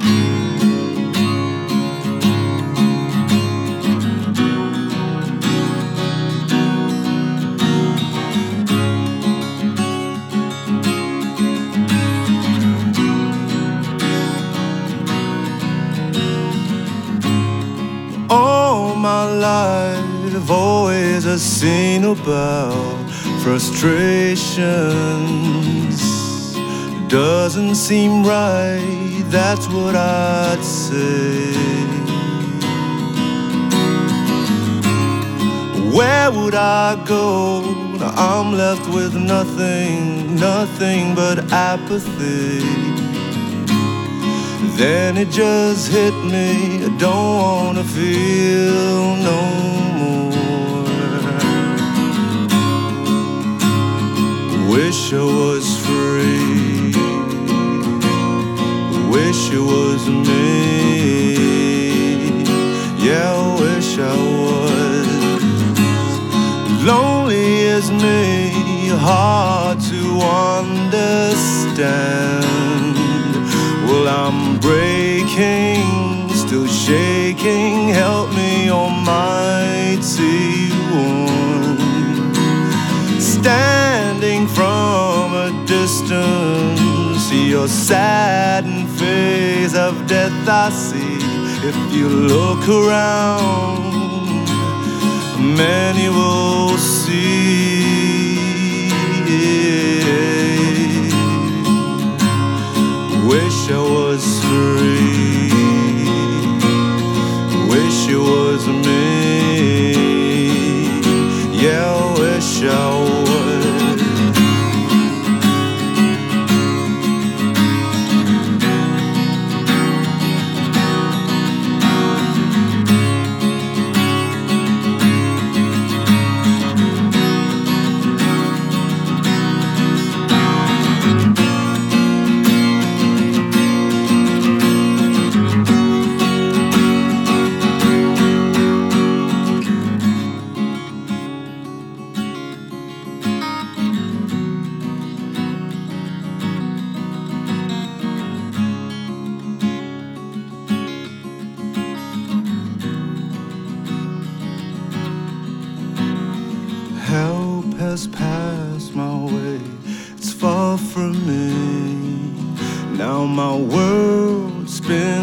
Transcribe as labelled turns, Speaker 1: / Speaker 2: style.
Speaker 1: All my life, I've always a seen about frustrations. Doesn't seem right, that's what I'd say. Where would I go? I'm left with nothing, nothing but apathy. Then it just hit me. I don't wanna feel no more. Wish I was free. Wish it was me. Yeah, I wish I was. Lonely as me, hard to understand. Well, I'm breaking, still shaking. Your saddened face of death. I see. If you look around, many will see. Wish I was free. Wish it was me. Yeah, wish I was. From me. Now my world's spinning.